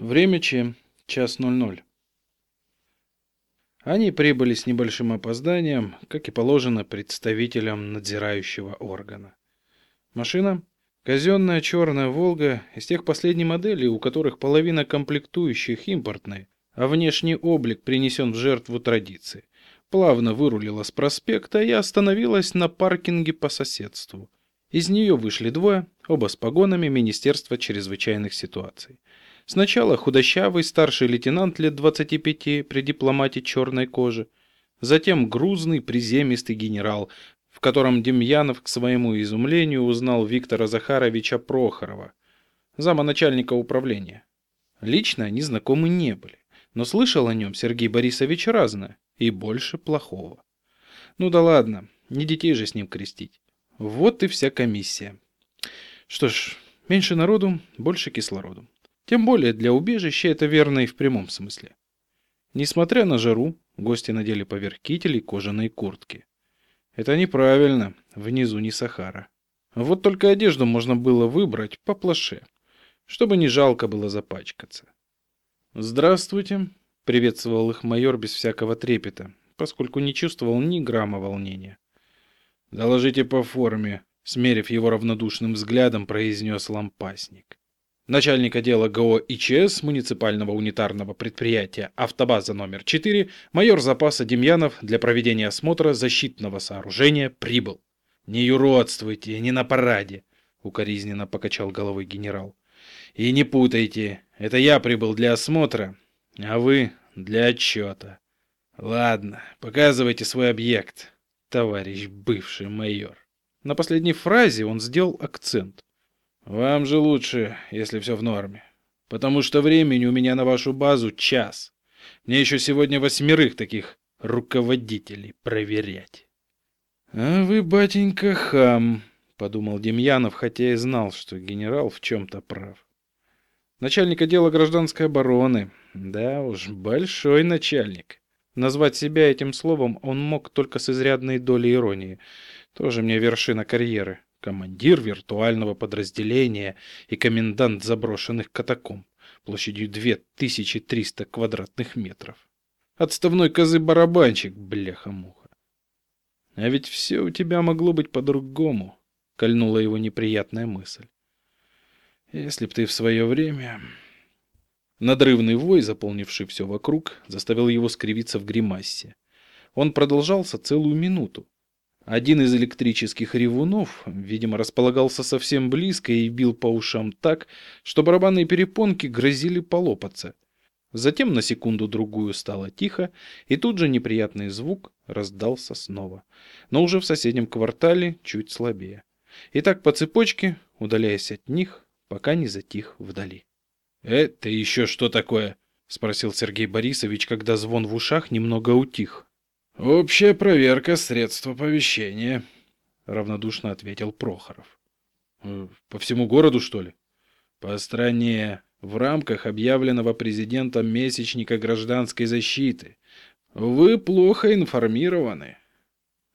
Время Ч. Час 00. Они прибыли с небольшим опозданием, как и положено представителям надзирающего органа. Машина – казенная черная «Волга» из тех последней моделей, у которых половина комплектующих импортные, а внешний облик принесен в жертву традиции. Плавно вырулила с проспекта и остановилась на паркинге по соседству. Из нее вышли двое, оба с погонами Министерства чрезвычайных ситуаций. Сначала худощавый старший лейтенант лет 25 при дипломате черной кожи, затем грузный приземистый генерал, в котором Демьянов к своему изумлению узнал Виктора Захаровича Прохорова, зама начальника управления. Лично они знакомы не были, но слышал о нем Сергей Борисович разное и больше плохого. Ну да ладно, не детей же с ним крестить. Вот и вся комиссия. Что ж, меньше народу, больше кислороду. Тем более для убежища это верно и в прямом смысле. Несмотря на жару, гости надели поверх кителей кожаные куртки. Это неправильно, внизу не Сахара. Вот только одежду можно было выбрать поплоше, чтобы не жалко было запачкаться. «Здравствуйте», — приветствовал их майор без всякого трепета, поскольку не чувствовал ни грамма волнения. «Доложите по форме», — смерив его равнодушным взглядом, произнес лампасник начальник отдела ГО ИЧС муниципального унитарного предприятия «Автобаза номер 4» майор запаса Демьянов для проведения осмотра защитного сооружения прибыл. «Не юродствуйте, не на параде», — укоризненно покачал головой генерал. «И не путайте, это я прибыл для осмотра, а вы для отчета. Ладно, показывайте свой объект, товарищ бывший майор». На последней фразе он сделал акцент. Вам же лучше, если все в норме. Потому что времени у меня на вашу базу час. Мне еще сегодня восьмерых таких руководителей проверять. А вы, батенька, хам, подумал Демьянов, хотя и знал, что генерал в чем-то прав. Начальник отдела гражданской обороны. Да уж, большой начальник. Назвать себя этим словом он мог только с изрядной долей иронии. Тоже мне вершина карьеры командир виртуального подразделения и комендант заброшенных катакомб площадью 2300 квадратных метров. Отставной козы-барабанщик, бляха-муха. А ведь все у тебя могло быть по-другому, кольнула его неприятная мысль. Если б ты в свое время... Надрывный вой, заполнивший все вокруг, заставил его скривиться в гримасе. Он продолжался целую минуту, один из электрических ревунов, видимо, располагался совсем близко и бил по ушам так, что барабанные перепонки грозили полопаться. Затем на секунду-другую стало тихо, и тут же неприятный звук раздался снова, но уже в соседнем квартале чуть слабее. И так по цепочке, удаляясь от них, пока не затих вдали. «Это еще что такое?» — спросил Сергей Борисович, когда звон в ушах немного утих. «Общая проверка средств оповещения», — равнодушно ответил Прохоров. «Э, «По всему городу, что ли?» «По стране, в рамках объявленного президентом месячника гражданской защиты. Вы плохо информированы».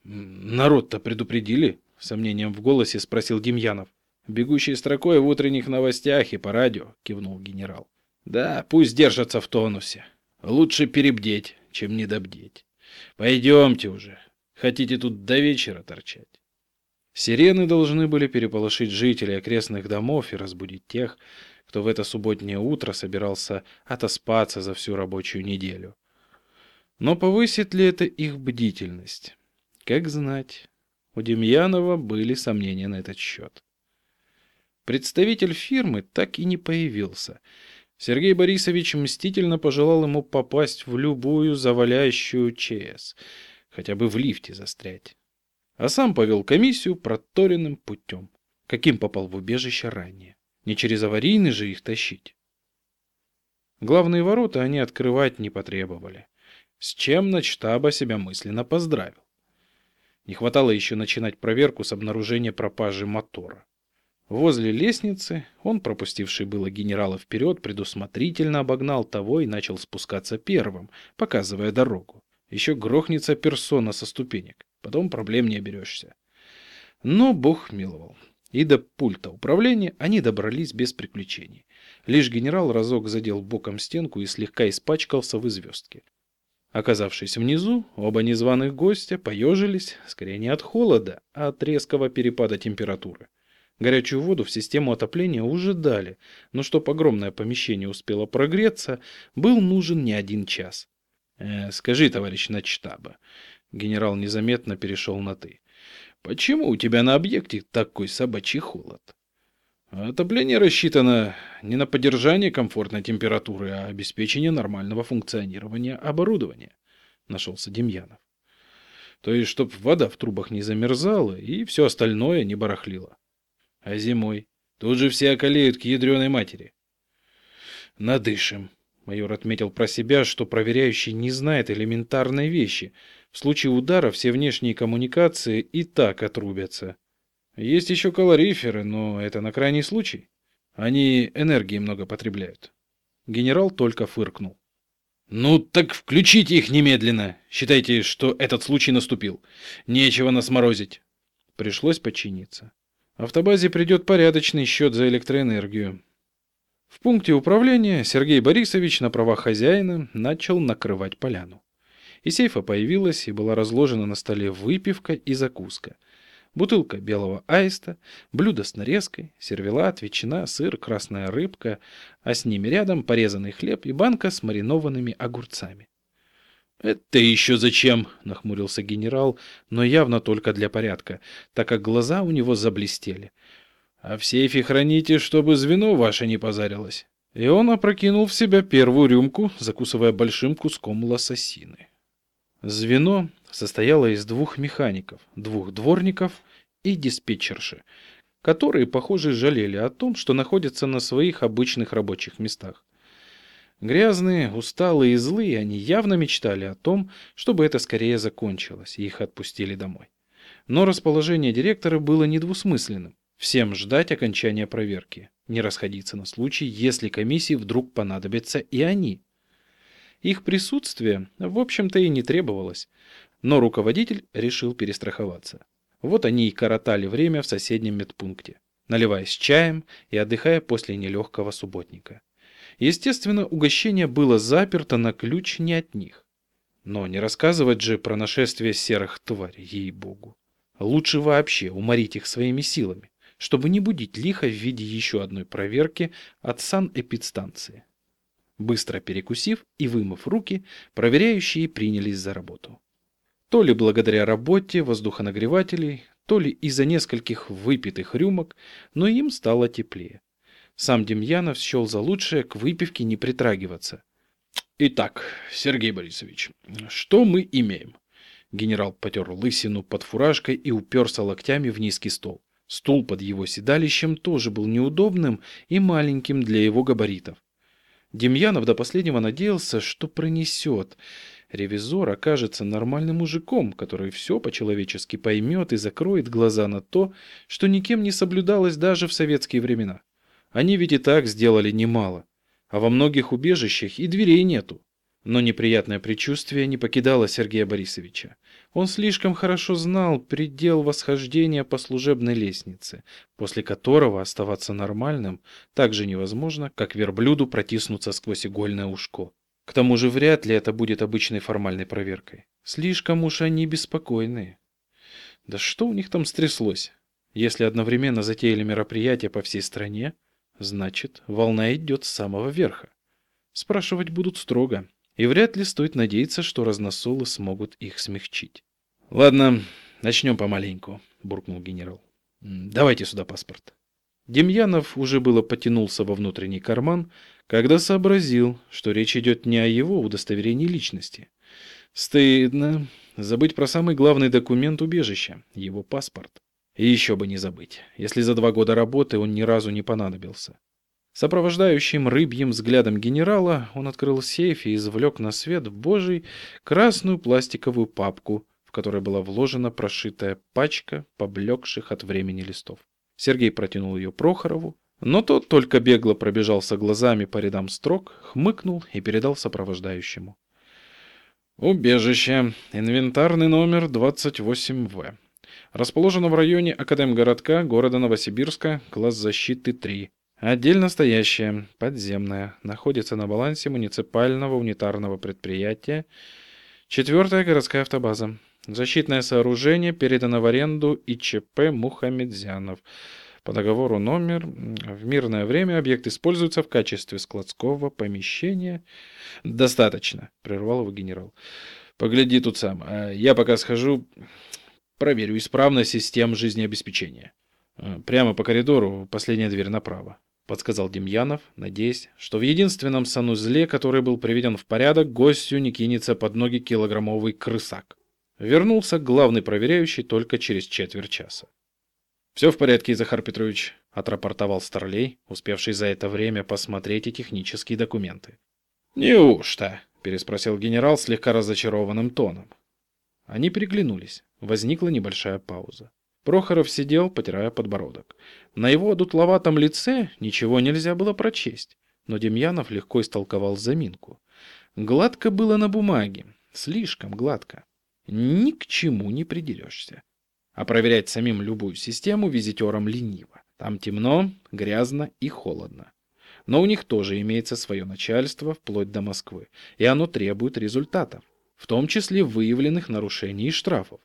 «Народ-то предупредили?» — сомнением в голосе спросил Демьянов. «Бегущей строкой в утренних новостях и по радио», — кивнул генерал. «Да, пусть держатся в тонусе. Лучше перебдеть, чем недобдеть». Пойдемте уже. Хотите тут до вечера торчать? Сирены должны были переполошить жителей окрестных домов и разбудить тех, кто в это субботнее утро собирался отоспаться за всю рабочую неделю. Но повысит ли это их бдительность? Как знать. У Демьянова были сомнения на этот счет. Представитель фирмы так и не появился — Сергей Борисович мстительно пожелал ему попасть в любую заваляющую ЧС, хотя бы в лифте застрять. А сам повел комиссию проторенным путем, каким попал в убежище ранее. Не через аварийный же их тащить. Главные ворота они открывать не потребовали, с чем начтаба себя мысленно поздравил. Не хватало еще начинать проверку с обнаружения пропажи мотора. Возле лестницы он, пропустивший было генерала вперед, предусмотрительно обогнал того и начал спускаться первым, показывая дорогу. Еще грохнется персона со ступенек, потом проблем не оберешься. Но бог миловал. И до пульта управления они добрались без приключений. Лишь генерал разок задел боком стенку и слегка испачкался в звездке. Оказавшись внизу, оба незваных гостя поежились, скорее не от холода, а от резкого перепада температуры. Горячую воду в систему отопления уже дали, но чтоб огромное помещение успело прогреться, был нужен не один час. «Э, «Скажи, товарищ начштаба», — генерал незаметно перешел на «ты», — «почему у тебя на объекте такой собачий холод?» Отопление рассчитано не на поддержание комфортной температуры, а обеспечение нормального функционирования оборудования, нашелся Демьянов. То есть, чтоб вода в трубах не замерзала и все остальное не барахлило. А зимой? Тут же все околеют к ядреной матери. Надышим. Майор отметил про себя, что проверяющий не знает элементарной вещи. В случае удара все внешние коммуникации и так отрубятся. Есть еще калориферы, но это на крайний случай. Они энергии много потребляют. Генерал только фыркнул. «Ну так включите их немедленно. Считайте, что этот случай наступил. Нечего нас морозить». Пришлось подчиниться. Автобазе придет порядочный счет за электроэнергию. В пункте управления Сергей Борисович на правах хозяина начал накрывать поляну. Из сейфа появилась и была разложена на столе выпивка и закуска – бутылка белого аиста, блюдо с нарезкой, сервелат, ветчина, сыр, красная рыбка, а с ними рядом порезанный хлеб и банка с маринованными огурцами. «Это еще зачем?» — нахмурился генерал, но явно только для порядка, так как глаза у него заблестели. «А в сейфе храните, чтобы звено ваше не позарилось». И он опрокинул в себя первую рюмку, закусывая большим куском лососины. Звено состояло из двух механиков, двух дворников и диспетчерши, которые, похоже, жалели о том, что находятся на своих обычных рабочих местах. Грязные, усталые и злые, они явно мечтали о том, чтобы это скорее закончилось, и их отпустили домой. Но расположение директора было недвусмысленным. Всем ждать окончания проверки, не расходиться на случай, если комиссии вдруг понадобятся и они. Их присутствие, в общем-то, и не требовалось, но руководитель решил перестраховаться. Вот они и коротали время в соседнем медпункте, наливаясь чаем и отдыхая после нелегкого субботника. Естественно, угощение было заперто на ключ не от них. Но не рассказывать же про нашествие серых тварей, ей-богу. Лучше вообще уморить их своими силами, чтобы не будить лихо в виде еще одной проверки от санэпидстанции. Быстро перекусив и вымыв руки, проверяющие принялись за работу. То ли благодаря работе воздухонагревателей, то ли из-за нескольких выпитых рюмок, но им стало теплее. Сам Демьянов счел за лучшее к выпивке не притрагиваться. «Итак, Сергей Борисович, что мы имеем?» Генерал потер лысину под фуражкой и уперся локтями в низкий стол. Стул под его седалищем тоже был неудобным и маленьким для его габаритов. Демьянов до последнего надеялся, что пронесет – ревизор окажется нормальным мужиком, который все по-человечески поймет и закроет глаза на то, что никем не соблюдалось даже в советские времена. Они ведь и так сделали немало, а во многих убежищах и дверей нету. Но неприятное предчувствие не покидало Сергея Борисовича. Он слишком хорошо знал предел восхождения по служебной лестнице, после которого оставаться нормальным так же невозможно, как верблюду протиснуться сквозь игольное ушко. К тому же вряд ли это будет обычной формальной проверкой. Слишком уж они беспокойные. Да что у них там стряслось? Если одновременно затеяли мероприятия по всей стране, значит, волна идет с самого верха. Спрашивать будут строго, и вряд ли стоит надеяться, что разносолы смогут их смягчить. «Ладно, начнем помаленьку», — буркнул генерал. «Давайте сюда паспорт». Демьянов уже было потянулся во внутренний карман, когда сообразил, что речь идет не о его удостоверении личности. Стыдно забыть про самый главный документ убежища – его паспорт. И еще бы не забыть, если за два года работы он ни разу не понадобился. Сопровождающим рыбьим взглядом генерала он открыл сейф и извлек на свет божий красную пластиковую папку, в которой была вложена прошитая пачка поблекших от времени листов. Сергей протянул ее Прохорову, но тот только бегло пробежался глазами по рядам строк, хмыкнул и передал сопровождающему. Убежище. Инвентарный номер 28В. Расположено в районе Академгородка города Новосибирска, класс защиты 3. Отдельно стоящая, подземная, находится на балансе муниципального унитарного предприятия. Четвертая городская автобаза. Защитное сооружение передано в аренду ИЧП Мухамедзянов. По договору номер в мирное время объект используется в качестве складского помещения. Достаточно, прервал его генерал. Погляди тут сам. А я пока схожу, проверю исправность систем жизнеобеспечения. А, прямо по коридору, последняя дверь направо. — подсказал Демьянов, надеясь, что в единственном санузле, который был приведен в порядок, гостю не кинется под ноги килограммовый крысак. Вернулся главный проверяющий только через четверть часа. «Все в порядке, Захар Петрович», — отрапортовал Старлей, успевший за это время посмотреть и технические документы. «Неужто?» — переспросил генерал слегка разочарованным тоном. Они переглянулись. Возникла небольшая пауза. Прохоров сидел, потирая подбородок. На его одутловатом лице ничего нельзя было прочесть, но Демьянов легко истолковал заминку. Гладко было на бумаге, слишком гладко. Ни к чему не придерешься. А проверять самим любую систему визитерам лениво. Там темно, грязно и холодно. Но у них тоже имеется свое начальство, вплоть до Москвы, и оно требует результатов, в том числе выявленных нарушений и штрафов.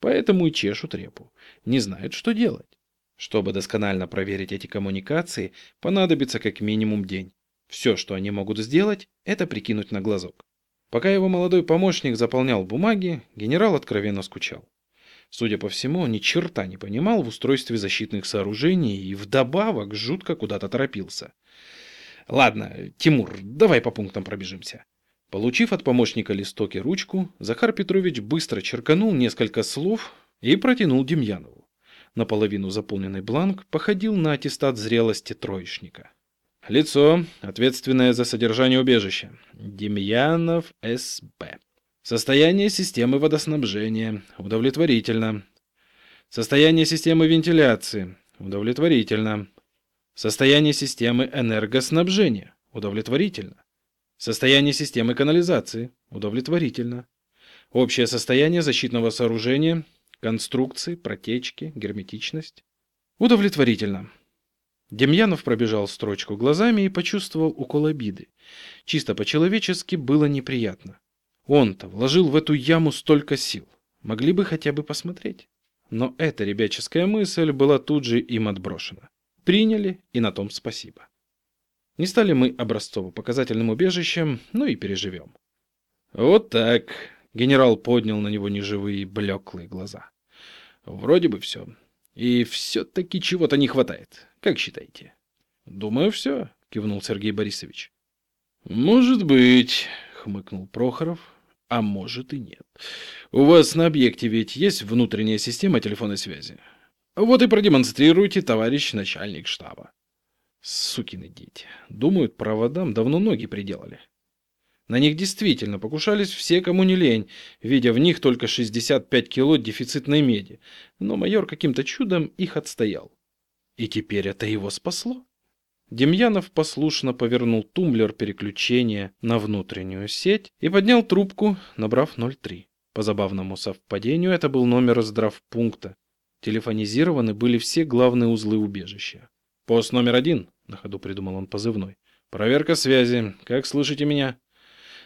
Поэтому и чешут репу. Не знают, что делать. Чтобы досконально проверить эти коммуникации, понадобится как минимум день. Все, что они могут сделать, это прикинуть на глазок. Пока его молодой помощник заполнял бумаги, генерал откровенно скучал. Судя по всему, он ни черта не понимал в устройстве защитных сооружений и вдобавок жутко куда-то торопился. «Ладно, Тимур, давай по пунктам пробежимся». Получив от помощника листок и ручку, Захар Петрович быстро черканул несколько слов и протянул Демьянову. Наполовину заполненный бланк походил на аттестат зрелости троечника. Лицо, ответственное за содержание убежища. Демьянов С.Б. Состояние системы водоснабжения. Удовлетворительно. Состояние системы вентиляции. Удовлетворительно. Состояние системы энергоснабжения. Удовлетворительно. Состояние системы канализации. Удовлетворительно. Общее состояние защитного сооружения. Конструкции, протечки, герметичность. Удовлетворительно. Демьянов пробежал строчку глазами и почувствовал укол обиды. Чисто по-человечески было неприятно. Он-то вложил в эту яму столько сил. Могли бы хотя бы посмотреть. Но эта ребяческая мысль была тут же им отброшена. Приняли, и на том спасибо. Не стали мы образцово-показательным убежищем, но и переживем. Вот так. Генерал поднял на него неживые блеклые глаза. Вроде бы все. И все-таки чего-то не хватает. Как считаете? Думаю, все, кивнул Сергей Борисович. Может быть, хмыкнул Прохоров. А может и нет. У вас на объекте ведь есть внутренняя система телефонной связи. Вот и продемонстрируйте, товарищ начальник штаба. Сукины дети. Думают, проводам давно ноги приделали. На них действительно покушались все, кому не лень, видя в них только 65 кило дефицитной меди. Но майор каким-то чудом их отстоял. И теперь это его спасло. Демьянов послушно повернул тумблер переключения на внутреннюю сеть и поднял трубку, набрав 03. По забавному совпадению это был номер здравпункта. Телефонизированы были все главные узлы убежища. «Пост номер один», — на ходу придумал он позывной. «Проверка связи. Как слышите меня?»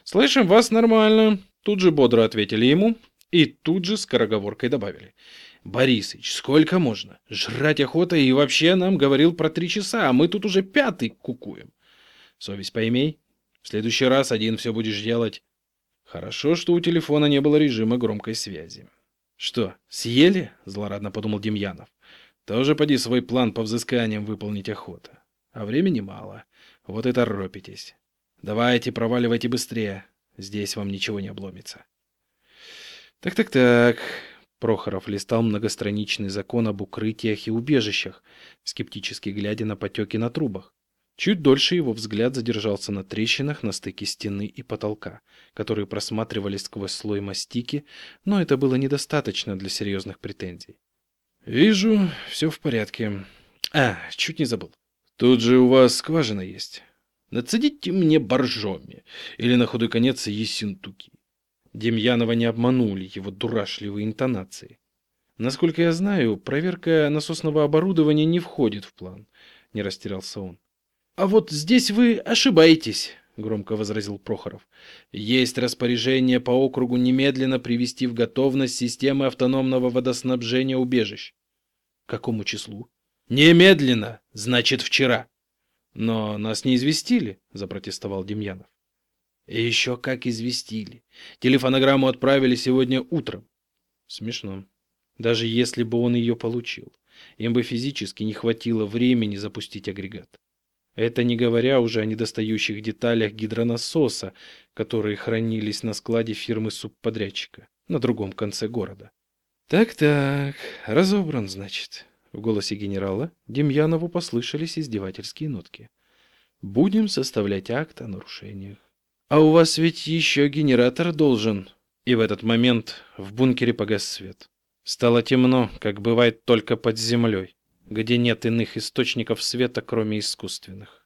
«Слышим вас нормально», — тут же бодро ответили ему и тут же скороговоркой добавили. «Борисыч, сколько можно? Жрать охота и вообще нам говорил про три часа, а мы тут уже пятый кукуем. Совесть поимей. В следующий раз один все будешь делать». Хорошо, что у телефона не было режима громкой связи. «Что, съели?» — злорадно подумал Демьянов. Тоже поди свой план по взысканиям выполнить охота. А времени мало. Вот и торопитесь. Давайте, проваливайте быстрее. Здесь вам ничего не обломится. Так-так-так. Прохоров листал многостраничный закон об укрытиях и убежищах, скептически глядя на потеки на трубах. Чуть дольше его взгляд задержался на трещинах на стыке стены и потолка, которые просматривались сквозь слой мастики, но это было недостаточно для серьезных претензий. Вижу, все в порядке. А, чуть не забыл. Тут же у вас скважина есть. Нацедите мне боржоми. Или на худой конец ессентуки. Демьянова не обманули его дурашливые интонации. Насколько я знаю, проверка насосного оборудования не входит в план. Не растерялся он. А вот здесь вы ошибаетесь, громко возразил Прохоров. Есть распоряжение по округу немедленно привести в готовность системы автономного водоснабжения убежищ. Какому числу? Немедленно, значит, вчера. Но нас не известили, запротестовал Демьянов. И еще как известили. Телефонограмму отправили сегодня утром. Смешно. Даже если бы он ее получил, им бы физически не хватило времени запустить агрегат. Это не говоря уже о недостающих деталях гидронасоса, которые хранились на складе фирмы субподрядчика на другом конце города. Так-так, разобран, значит. В голосе генерала Демьянову послышались издевательские нотки. Будем составлять акт о нарушениях. А у вас ведь еще генератор должен. И в этот момент в бункере погас свет. Стало темно, как бывает только под землей где нет иных источников света, кроме искусственных.